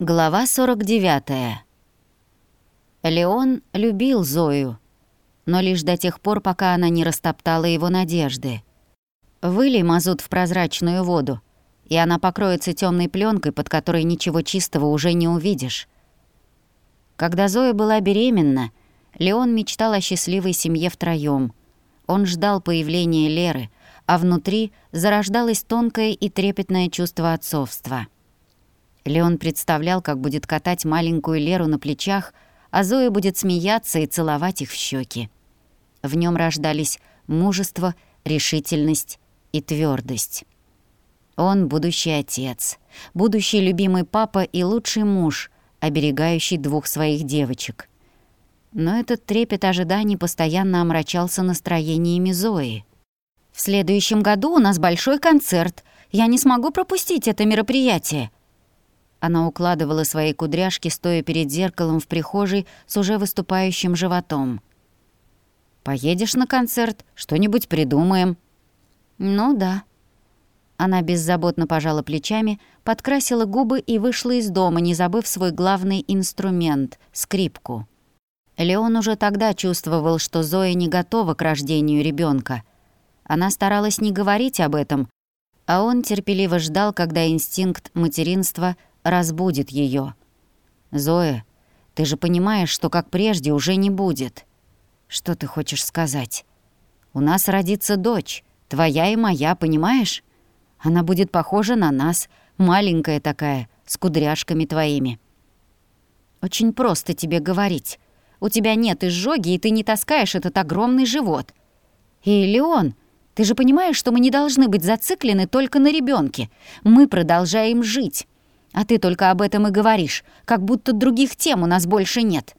Глава 49. Леон любил Зою, но лишь до тех пор, пока она не растоптала его надежды. Вылей мазут в прозрачную воду, и она покроется темной пленкой, под которой ничего чистого уже не увидишь. Когда Зоя была беременна, Леон мечтал о счастливой семье втроём. Он ждал появления Леры, а внутри зарождалось тонкое и трепетное чувство отцовства — Леон представлял, как будет катать маленькую Леру на плечах, а Зоя будет смеяться и целовать их в щеки. В нем рождались мужество, решительность и твердость. Он будущий отец, будущий любимый папа и лучший муж, оберегающий двух своих девочек. Но этот трепет ожиданий постоянно омрачался настроениями Зои. «В следующем году у нас большой концерт. Я не смогу пропустить это мероприятие», она укладывала свои кудряшки, стоя перед зеркалом в прихожей с уже выступающим животом. «Поедешь на концерт? Что-нибудь придумаем». «Ну да». Она беззаботно пожала плечами, подкрасила губы и вышла из дома, не забыв свой главный инструмент — скрипку. Леон уже тогда чувствовал, что Зоя не готова к рождению ребенка. Она старалась не говорить об этом, а он терпеливо ждал, когда инстинкт материнства разбудит ее. «Зоя, ты же понимаешь, что как прежде уже не будет. Что ты хочешь сказать? У нас родится дочь, твоя и моя, понимаешь? Она будет похожа на нас, маленькая такая, с кудряшками твоими». «Очень просто тебе говорить. У тебя нет изжоги, и ты не таскаешь этот огромный живот. И, Леон, ты же понимаешь, что мы не должны быть зациклены только на ребенке. Мы продолжаем жить». А ты только об этом и говоришь, как будто других тем у нас больше нет.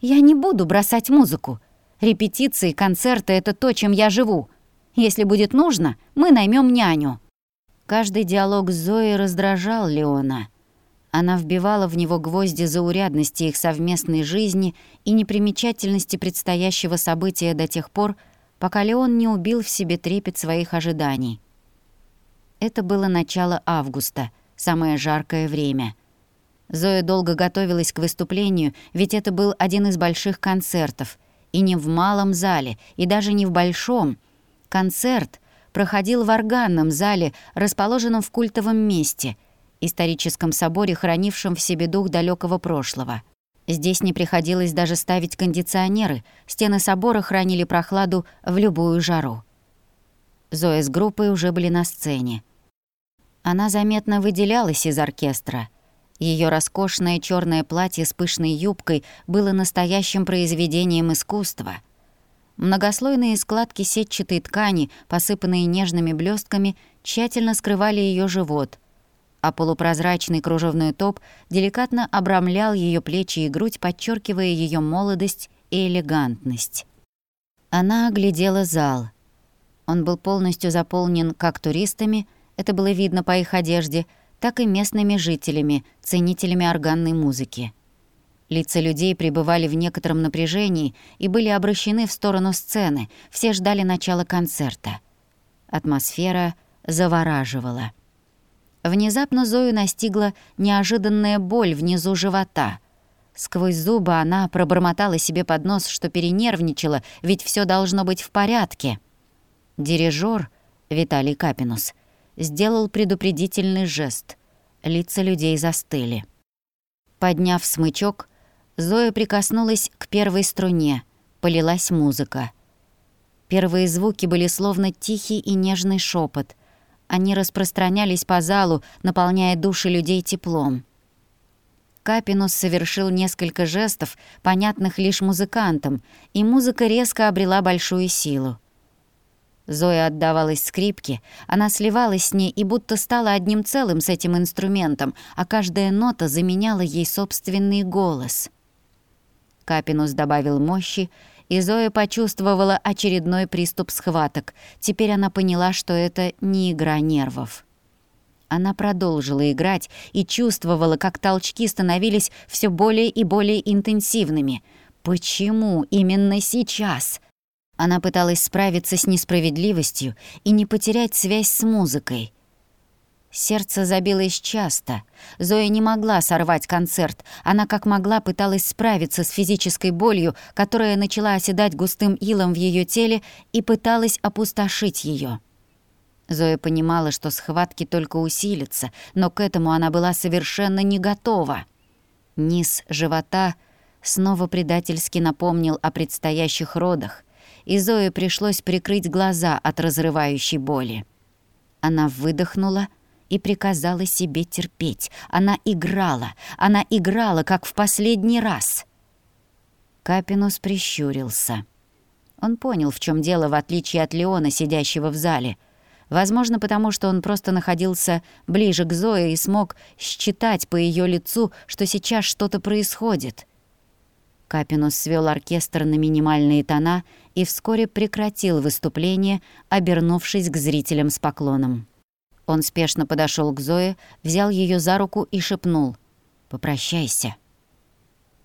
Я не буду бросать музыку. Репетиции, концерты — это то, чем я живу. Если будет нужно, мы наймем няню». Каждый диалог с Зоей раздражал Леона. Она вбивала в него гвозди заурядности их совместной жизни и непримечательности предстоящего события до тех пор, пока Леон не убил в себе трепет своих ожиданий. Это было начало августа — самое жаркое время. Зоя долго готовилась к выступлению, ведь это был один из больших концертов. И не в малом зале, и даже не в большом. Концерт проходил в органном зале, расположенном в культовом месте, историческом соборе, хранившем в себе дух далекого прошлого. Здесь не приходилось даже ставить кондиционеры, стены собора хранили прохладу в любую жару. Зоя с группой уже были на сцене. Она заметно выделялась из оркестра. Ее роскошное черное платье с пышной юбкой было настоящим произведением искусства. Многослойные складки сетчатой ткани, посыпанные нежными блестками, тщательно скрывали ее живот, а полупрозрачный кружевной топ деликатно обрамлял ее плечи и грудь, подчеркивая ее молодость и элегантность. Она оглядела зал. Он был полностью заполнен как туристами — это было видно по их одежде, так и местными жителями, ценителями органной музыки. Лица людей пребывали в некотором напряжении и были обращены в сторону сцены, все ждали начала концерта. Атмосфера завораживала. Внезапно Зою настигла неожиданная боль внизу живота. Сквозь зубы она пробормотала себе под нос, что перенервничала, ведь все должно быть в порядке. Дирижер Виталий Капинус — сделал предупредительный жест. Лица людей застыли. Подняв смычок, Зоя прикоснулась к первой струне, полилась музыка. Первые звуки были словно тихий и нежный шепот. Они распространялись по залу, наполняя души людей теплом. Капинус совершил несколько жестов, понятных лишь музыкантам, и музыка резко обрела большую силу. Зоя отдавалась скрипке, она сливалась с ней и будто стала одним целым с этим инструментом, а каждая нота заменяла ей собственный голос. Капинус добавил мощи, и Зоя почувствовала очередной приступ схваток. Теперь она поняла, что это не игра нервов. Она продолжила играть и чувствовала, как толчки становились все более и более интенсивными. Почему именно сейчас? Она пыталась справиться с несправедливостью и не потерять связь с музыкой. Сердце забилось часто. Зоя не могла сорвать концерт. Она как могла пыталась справиться с физической болью, которая начала оседать густым илом в ее теле и пыталась опустошить ее. Зоя понимала, что схватки только усилятся, но к этому она была совершенно не готова. Низ живота снова предательски напомнил о предстоящих родах, и Зое пришлось прикрыть глаза от разрывающей боли. Она выдохнула — и приказала себе терпеть. Она играла, она играла, как в последний раз. Капинус прищурился. Он понял, в чем дело, в отличие от Леона, сидящего в зале. Возможно, потому что он просто находился ближе к Зое и смог считать по ее лицу, что сейчас что-то происходит. Капинус свел оркестр на минимальные тона и вскоре прекратил выступление, обернувшись к зрителям с поклоном. Он спешно подошел к Зое, взял ее за руку и шепнул «Попрощайся».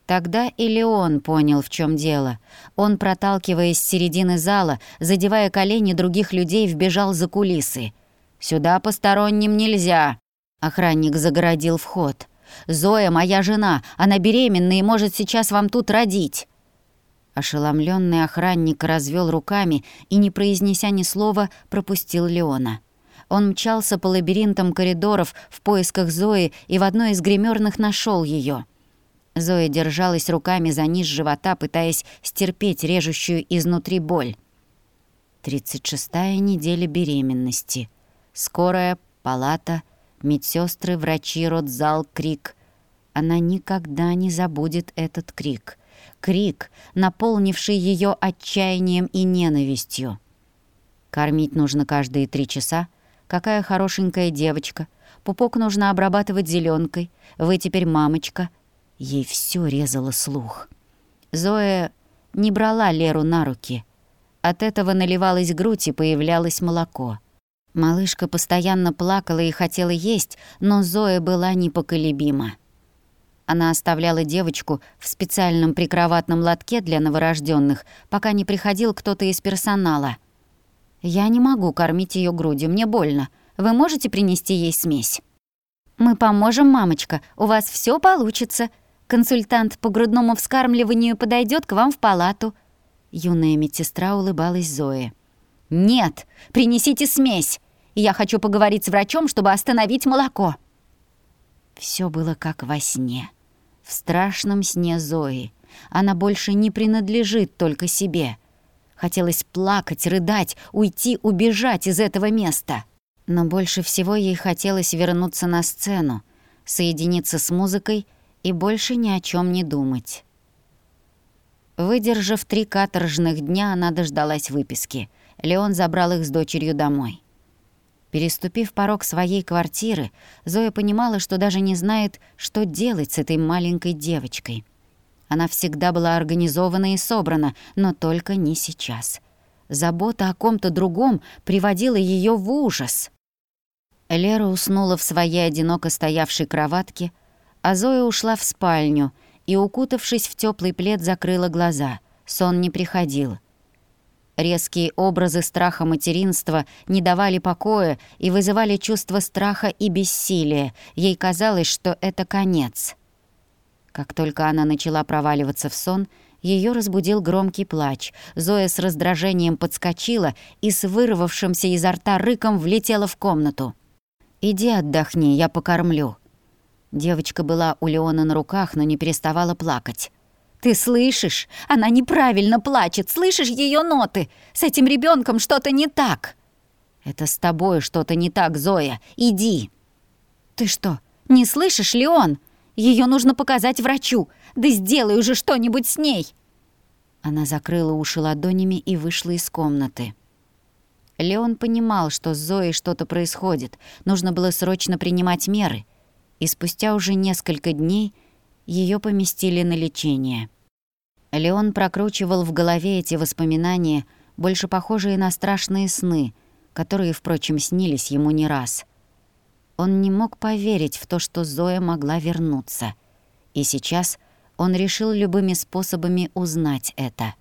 Тогда и Леон понял, в чем дело. Он, проталкиваясь с середины зала, задевая колени других людей, вбежал за кулисы. «Сюда посторонним нельзя!» Охранник загородил вход. «Зоя моя жена, она беременна и может сейчас вам тут родить!» Ошеломленный охранник развел руками и, не произнеся ни слова, пропустил Леона. Он мчался по лабиринтам коридоров в поисках Зои и в одной из гримерных нашел ее. Зоя держалась руками за низ живота, пытаясь стерпеть режущую изнутри боль. Тридцать шестая неделя беременности. Скорая, палата, медсестры, врачи, родзал, крик. Она никогда не забудет этот крик. Крик, наполнивший ее отчаянием и ненавистью. Кормить нужно каждые три часа, Какая хорошенькая девочка. Пупок нужно обрабатывать зеленкой. Вы теперь мамочка. Ей все резало слух. Зоя не брала Леру на руки. От этого наливалась грудь и появлялось молоко. Малышка постоянно плакала и хотела есть, но Зоя была непоколебима. Она оставляла девочку в специальном прикроватном лотке для новорожденных, пока не приходил кто-то из персонала — «Я не могу кормить ее грудью, мне больно. Вы можете принести ей смесь?» «Мы поможем, мамочка, у вас все получится. Консультант по грудному вскармливанию подойдет к вам в палату». Юная медсестра улыбалась Зое. «Нет, принесите смесь. Я хочу поговорить с врачом, чтобы остановить молоко». Все было как во сне. В страшном сне Зои. Она больше не принадлежит только себе. Хотелось плакать, рыдать, уйти, убежать из этого места. Но больше всего ей хотелось вернуться на сцену, соединиться с музыкой и больше ни о чем не думать. Выдержав три каторжных дня, она дождалась выписки. Леон забрал их с дочерью домой. Переступив порог своей квартиры, Зоя понимала, что даже не знает, что делать с этой маленькой девочкой — она всегда была организована и собрана, но только не сейчас. Забота о ком-то другом приводила ее в ужас. Лера уснула в своей одиноко стоявшей кроватке, а Зоя ушла в спальню и, укутавшись в теплый плед, закрыла глаза. Сон не приходил. Резкие образы страха материнства не давали покоя и вызывали чувство страха и бессилия. Ей казалось, что это конец. Как только она начала проваливаться в сон, ее разбудил громкий плач. Зоя с раздражением подскочила и с вырвавшимся изо рта рыком влетела в комнату. «Иди отдохни, я покормлю». Девочка была у Леона на руках, но не переставала плакать. «Ты слышишь? Она неправильно плачет. Слышишь ее ноты? С этим ребенком что-то не так». «Это с тобой что-то не так, Зоя. Иди». «Ты что, не слышишь, Леон?» Ее нужно показать врачу. Да сделай уже что-нибудь с ней!» Она закрыла уши ладонями и вышла из комнаты. Леон понимал, что с Зоей что-то происходит. Нужно было срочно принимать меры. И спустя уже несколько дней ее поместили на лечение. Леон прокручивал в голове эти воспоминания, больше похожие на страшные сны, которые, впрочем, снились ему не раз — он не мог поверить в то, что Зоя могла вернуться. И сейчас он решил любыми способами узнать это.